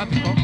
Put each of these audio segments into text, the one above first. Guápico.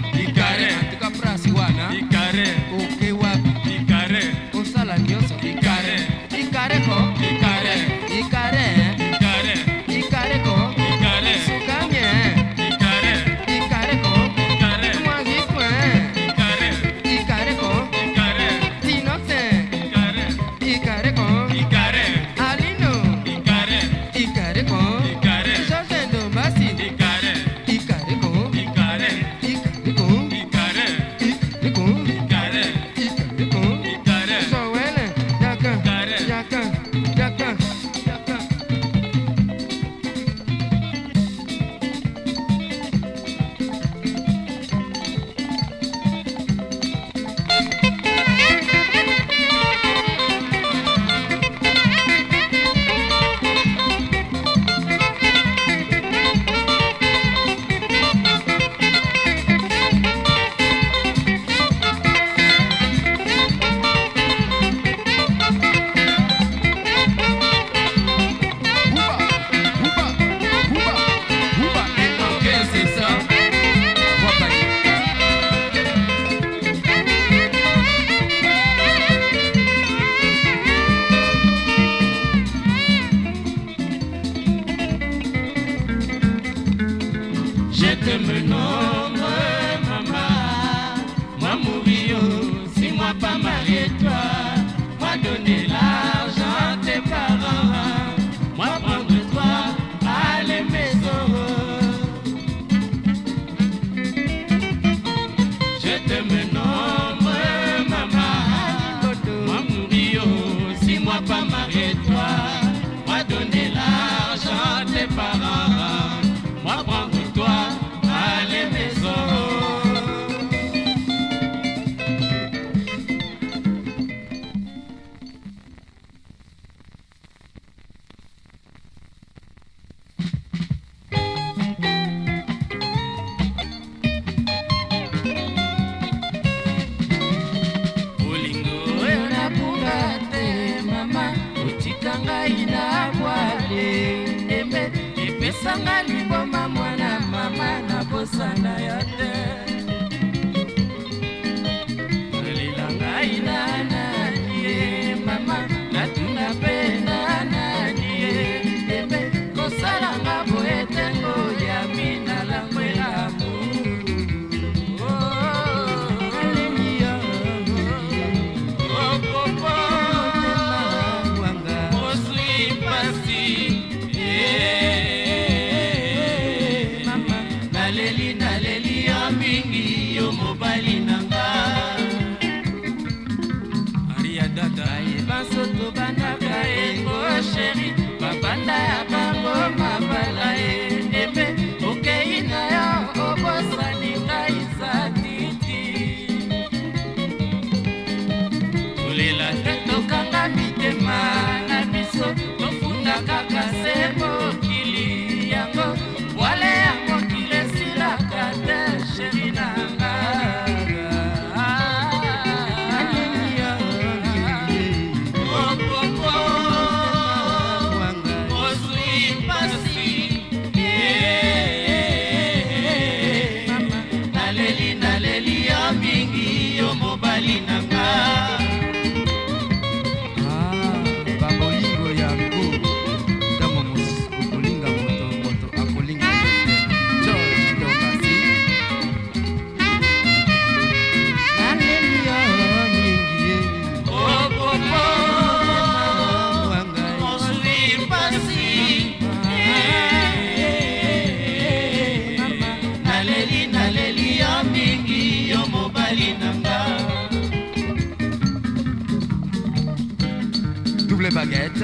je t'aime, non.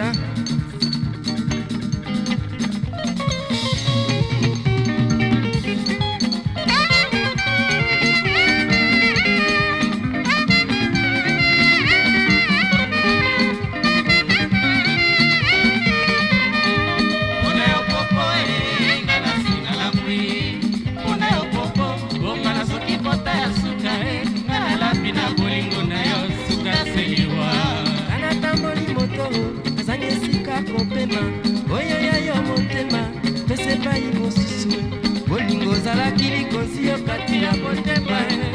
Yeah. María, porque María.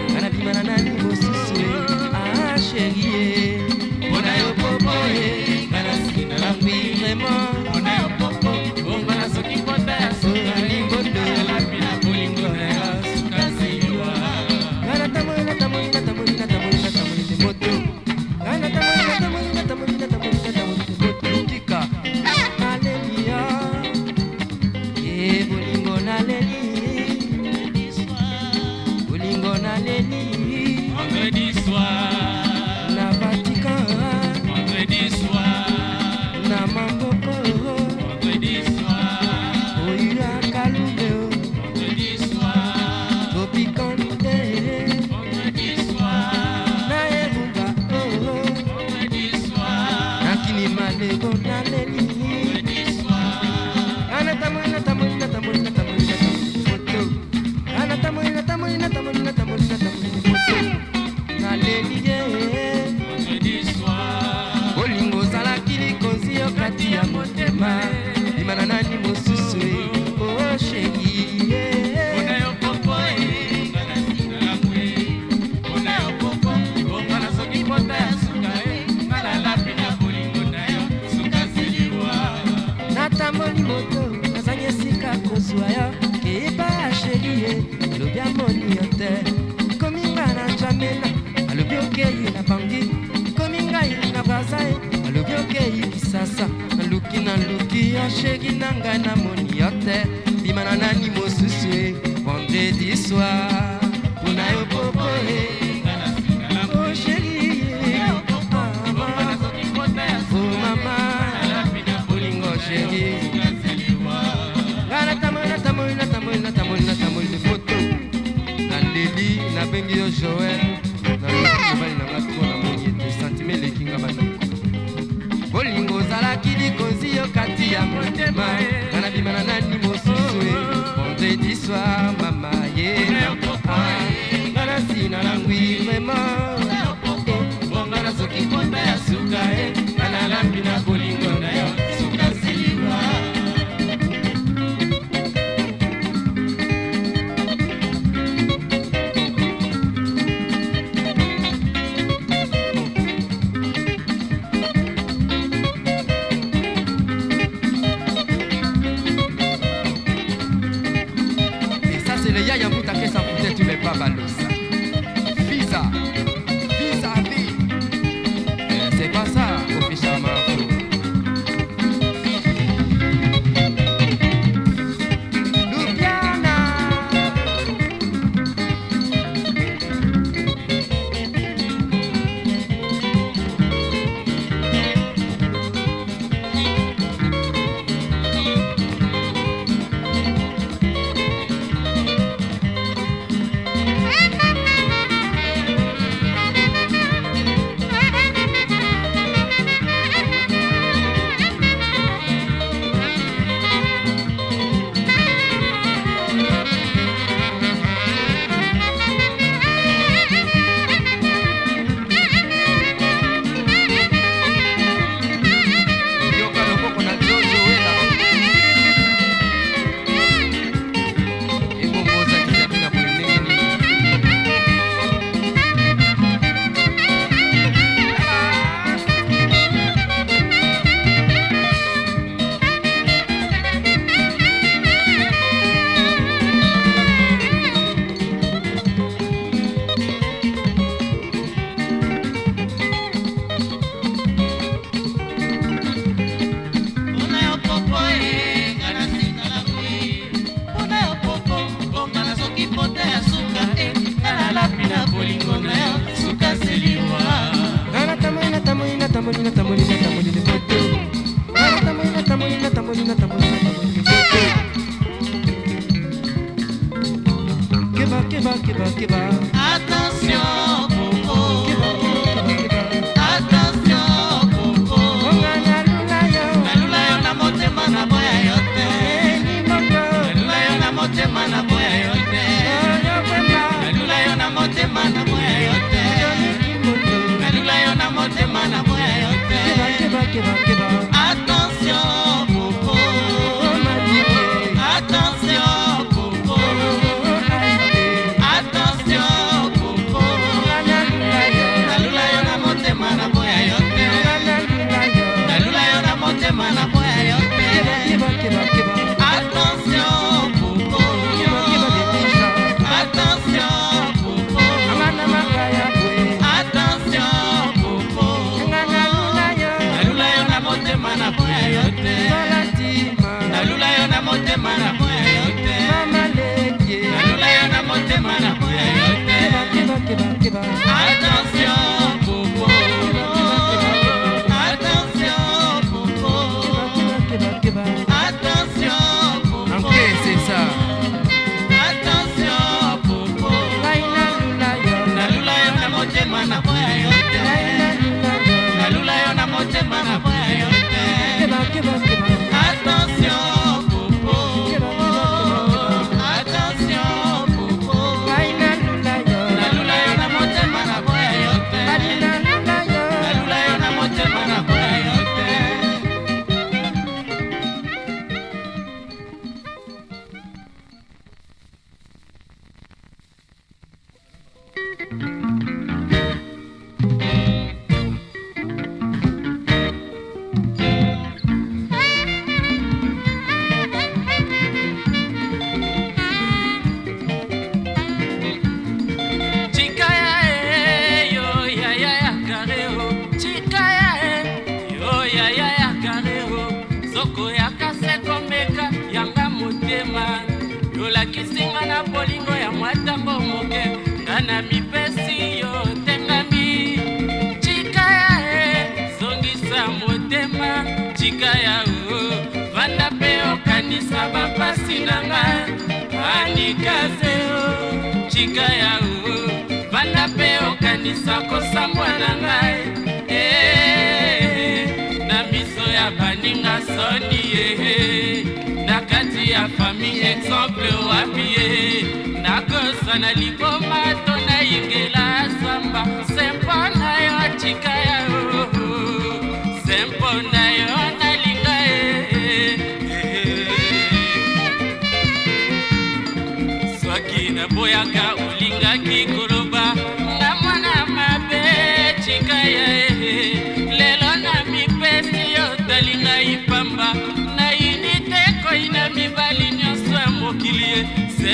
I don't yolakisinga na bolingo ya mwatango moke nga na mipesi yo tengami cikaya e zongisa motema cikaya o vanda mpe okanisa bapasi na nga anikase o cikaya o vanda mpe okanisa kosambwa na ngai e eh, na miso ya baninga soni ehe eh. ya fami exemple wapi ye nakosana liboma to nayingela samba sempo na yo tika ya sempo na yo nalinga ye soki naboyaka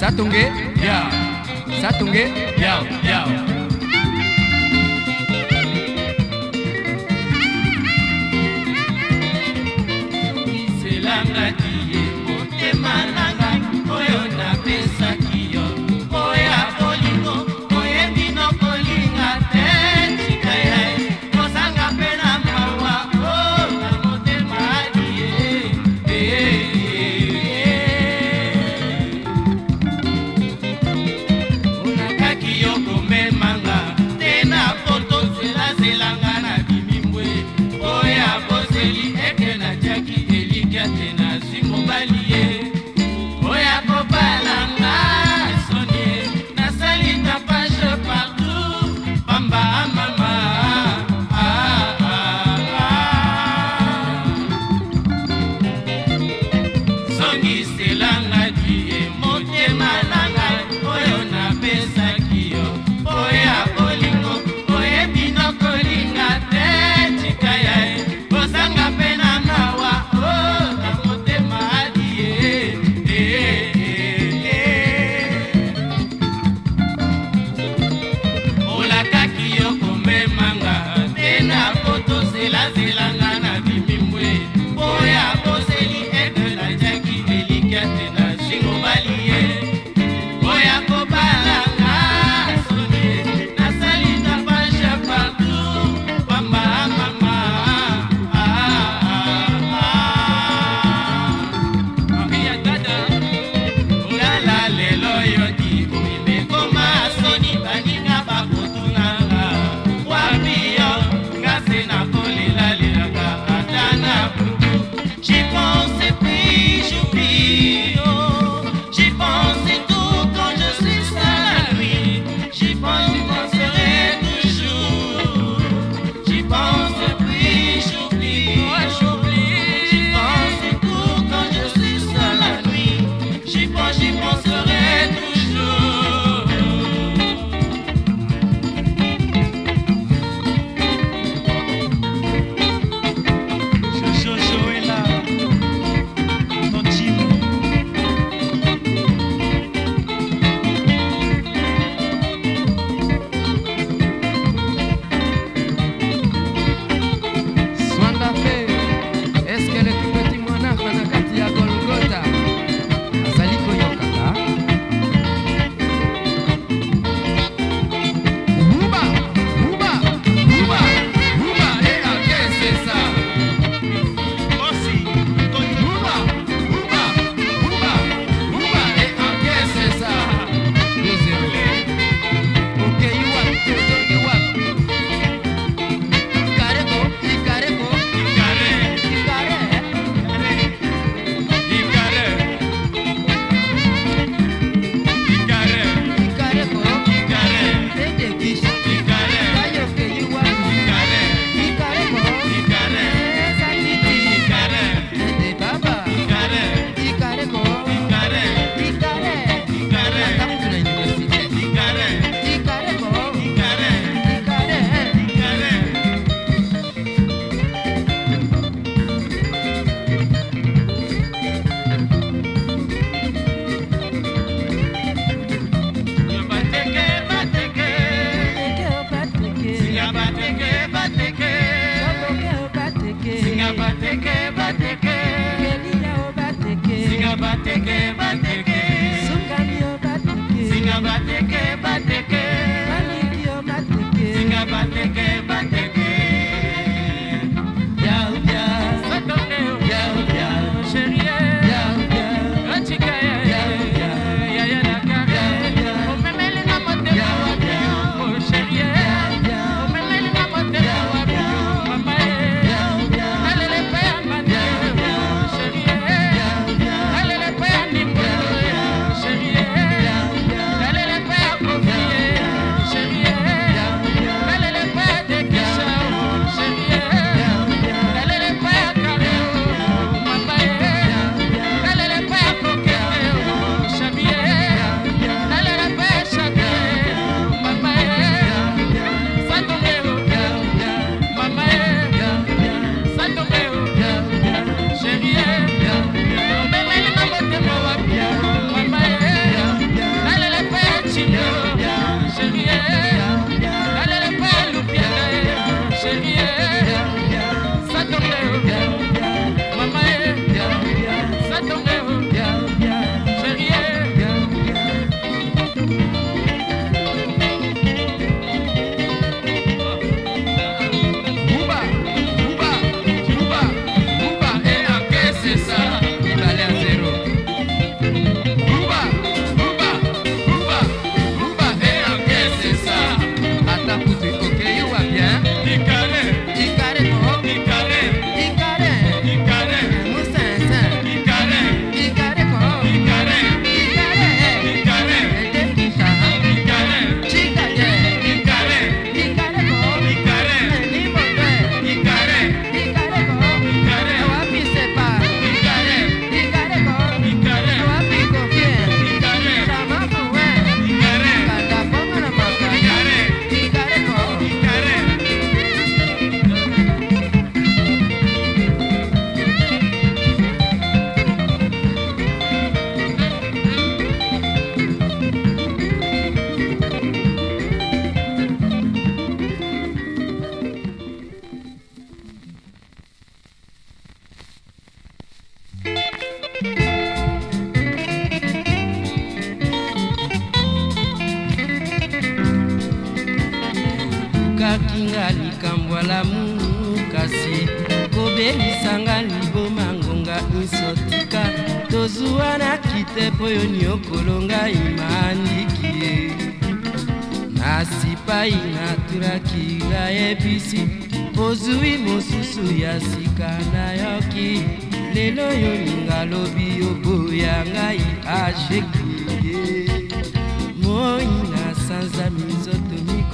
satunge ya satunge ya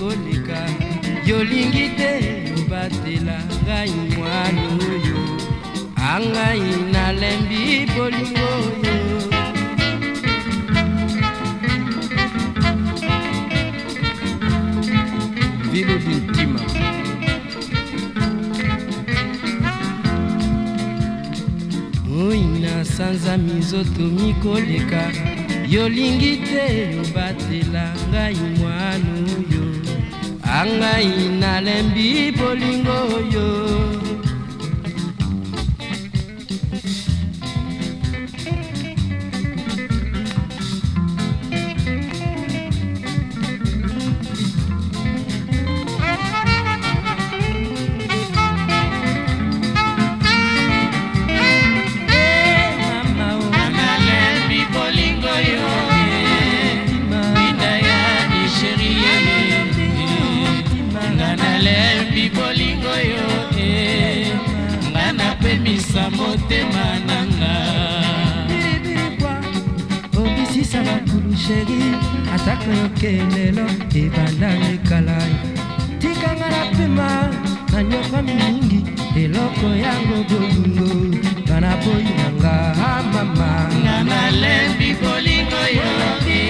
koleka yolingi te obatela ngai mwana oyo angai nalembi bolingo oyo vilubi ntima moi na sanza mizoto mikoleka yolingi te obatela ngai mwana ngai nalembi bolingo yo soki lelo ebanda mikala tikanga na mpema nanyokwami mingi eloko yango bolingo bana boyi nanga mama e nga nalembi bolingo yoki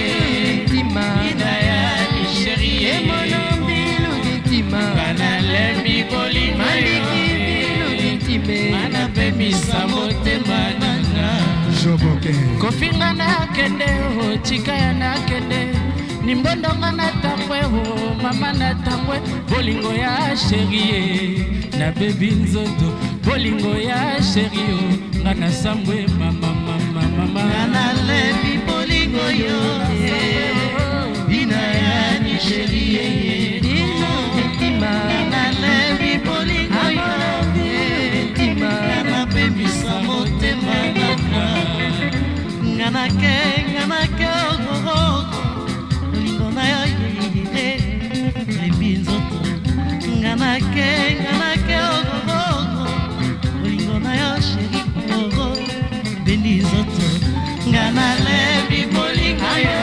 tima idaya misheri emono mbilu ditima nga nalembi bolingo yoki mbilu ditime manapemisa motema nanga joboke kofinga nakende otikaya nakende nimbondonga na tangwe o oh, mama na tangwe bolingo ya sherie eh, nabebi nzoto bolingo ya sherio oh, nga na sambwe mamamamamamanga nalembi bolingo yo eh, bina ya nisherie eh, dino etima nalembi bolingo yo etima napembisa motema nanga nga nakei nakenganake ogogogo bolingo na yo sheri ogo beli zoto nga nalebi bolingo yo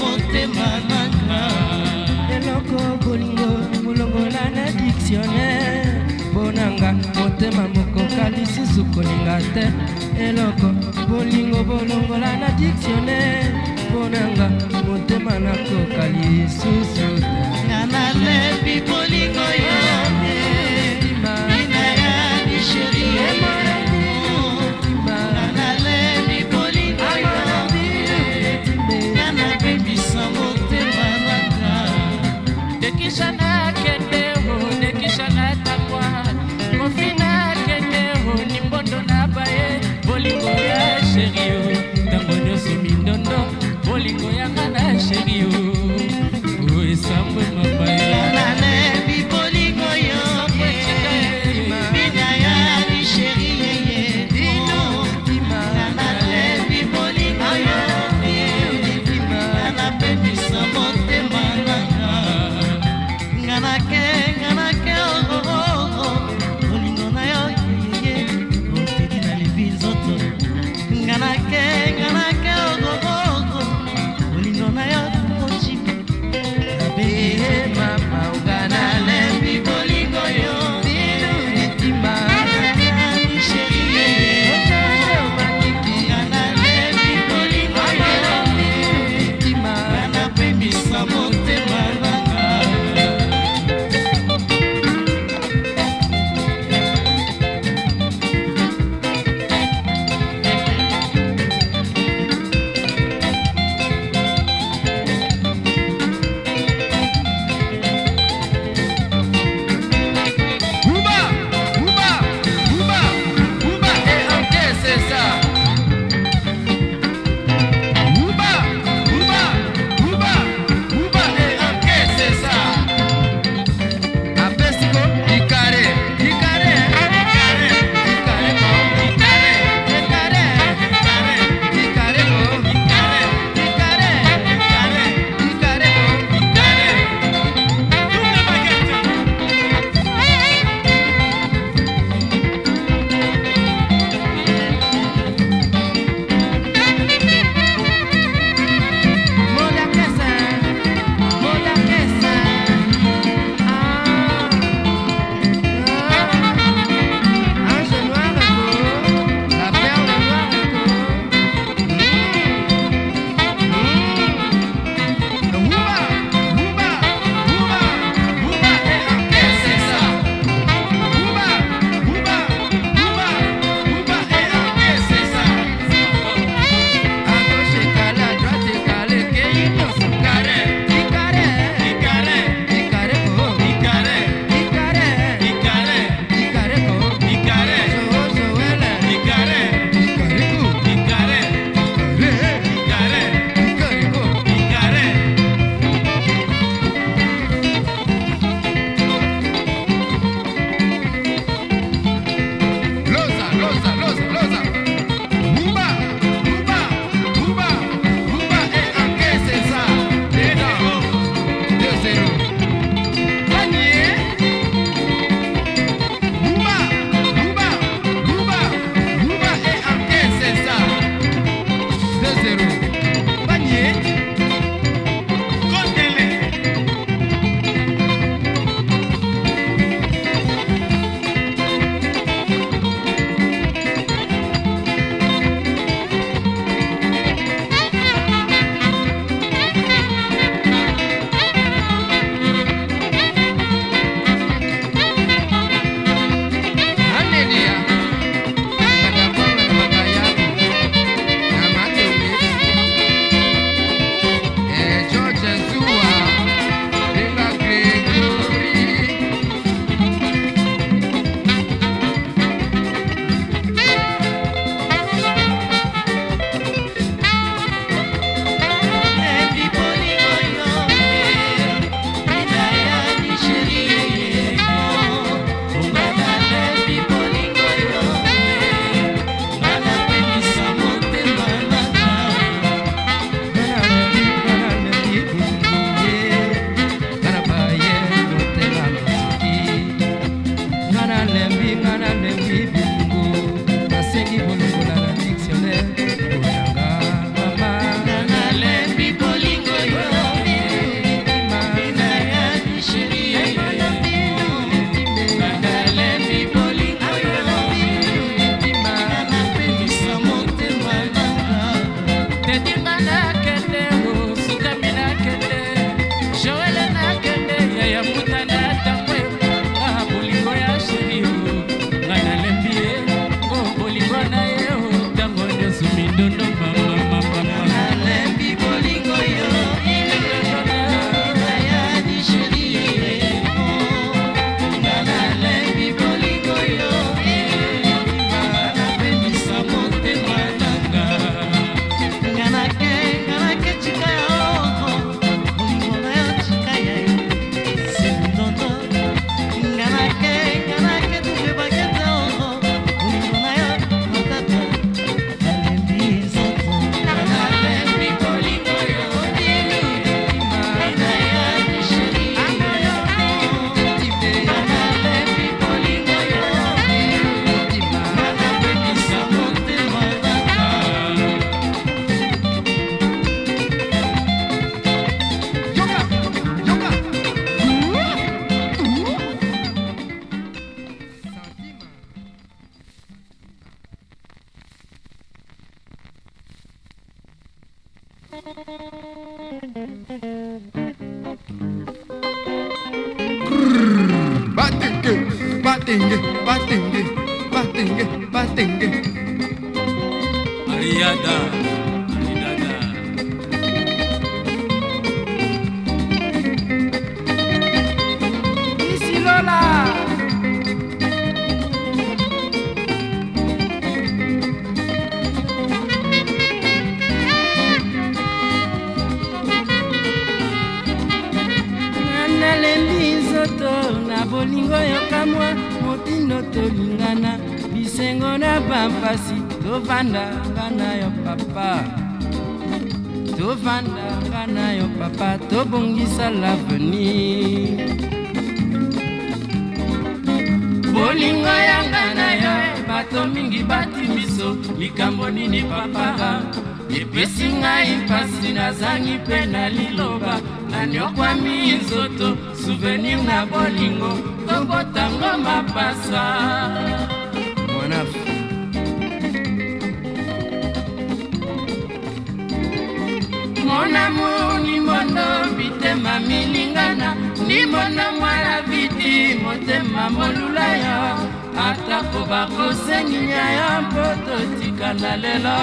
motema nanga eloko bolingo molongola na dictionnaire mponanga motema lisusu kolinga te eloko bolingo bolongola na dictionnaire mpo nanga motema nakoka lisusu te limona mwala viti motema molula ya atako bakosenginya ya mpo totika na lelo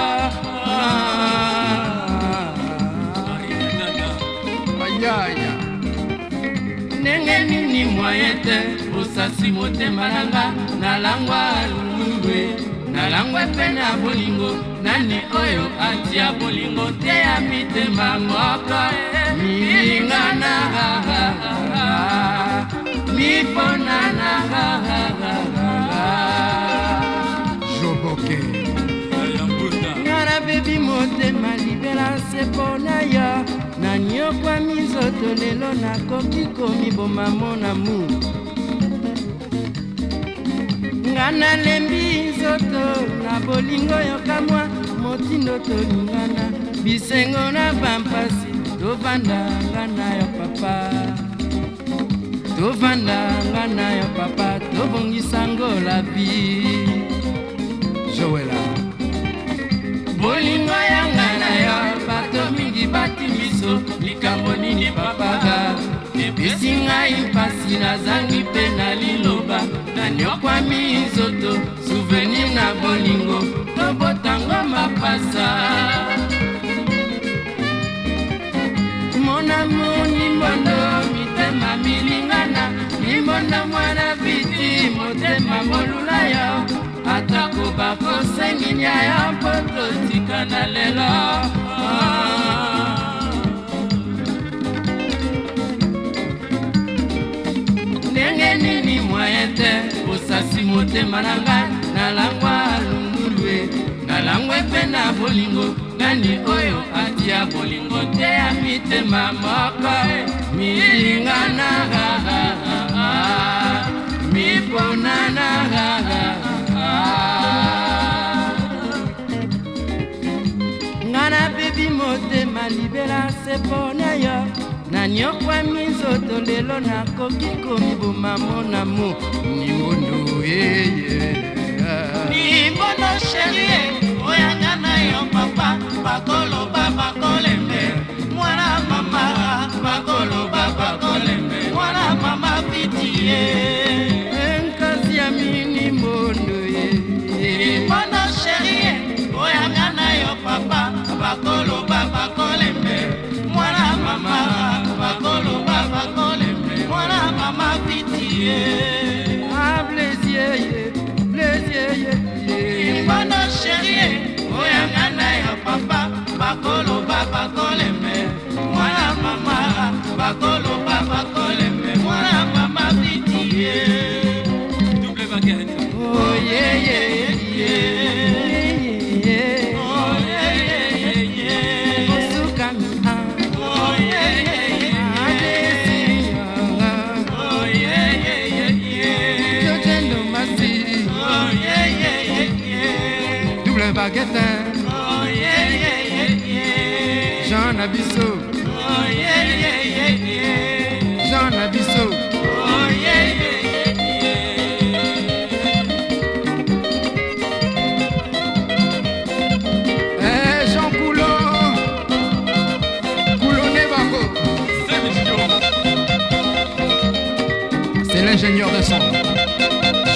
ndenge nini mwaye te osasi motema na nga nalangwa lulungwe nalangwe mpe na bolingo nani oyo atia bolingo te ya mitema mokae miningana miponana joboke ngana bebi motema libela se mpo na yo nanyokwa minzoto lelo nakoki komiboma monamu nga nalembi nzoto na bolingo yokamwa motindo tolingana bisengo na bampasi tovandanga na yo papa tovandanga na yo papa tobongisango la vie joela bolingo yanga na yo bato mingi bati miso likambo nini papaga epesi ngai mpasi nazangi mpe na liloba naniokwami kosengini aya mpo totika na lelo ndenge nini mwaye te bosasi motema na ngai nalangwa lungulue nalangwe mpe na bolingo nani oyo atia bolingo te ya mitema moko e? milinganaga ah, ah, ah, miponanaga motema libela se mpo na yo nanyokwami nzoto lelo nakoki komiboma mona mo nimbondo yeye nimbondo sherie oyanga na yo papa bakoloba bakolembe mwana mama bakoloba bakolembe mwana mama fitie enkasi ya minimbondo ye nimbondo sherie oyanga na yo papa bakoloba bakolembe mwana mama bakoloba bakolembe mwana mama pitie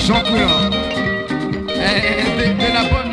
Jean Couillard. Et, eh, et, eh, et, et la bonne...